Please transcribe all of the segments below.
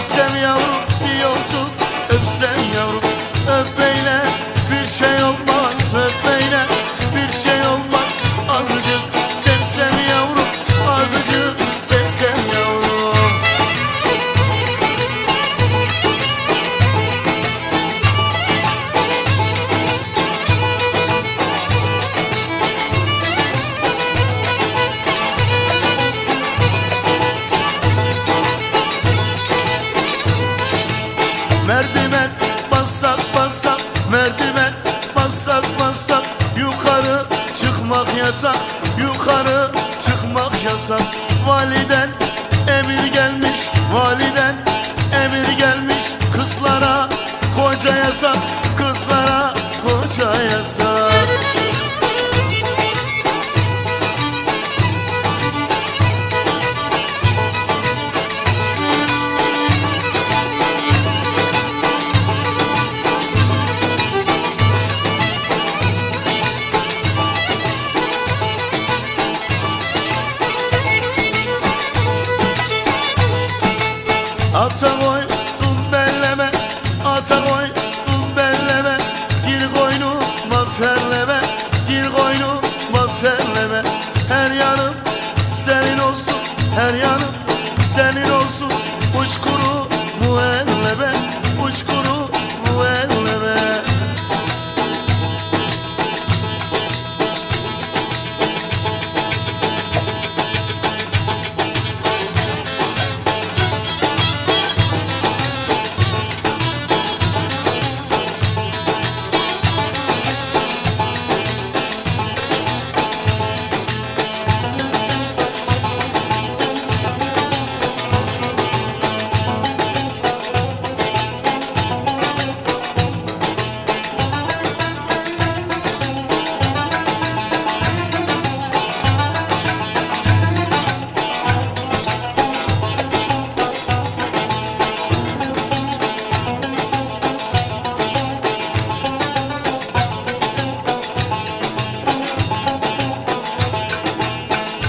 Öpsem yavrum bir yolcu Öpsem yavrum. Basak basak Merdiven basak basak. Yukarı çıkmak yasak Yukarı çıkmak yasak. Validen emir gelmiş senin olsun Uç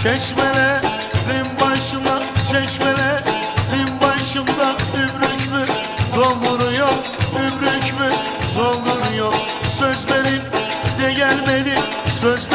Çeşmelerin başında Çeşmelerin başında Ümrük mü dolduruyor Ümrük mü dolduruyor Söz verip de gelmedi Söz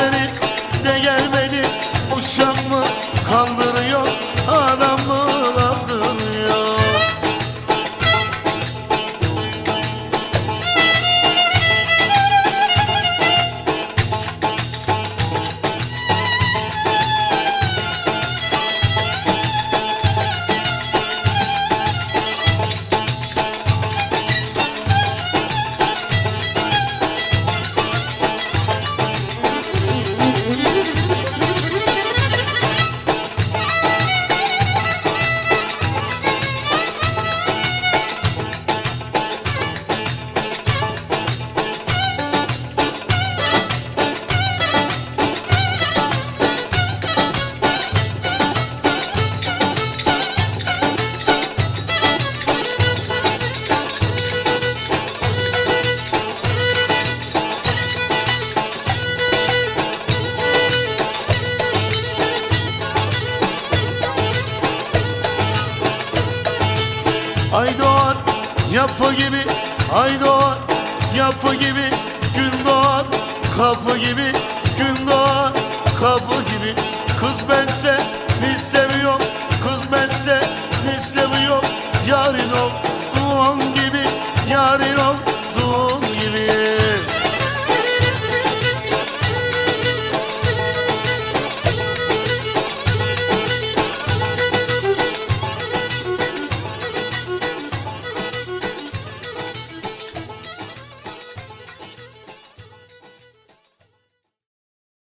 yapı gibi Ay doğar yapı gibi Gün doğar kapı gibi Gün doğar kapı gibi. Kız ben seni seviyorum Kız ben seni seviyorum. Yarın ol Doğan gibi Yarın ol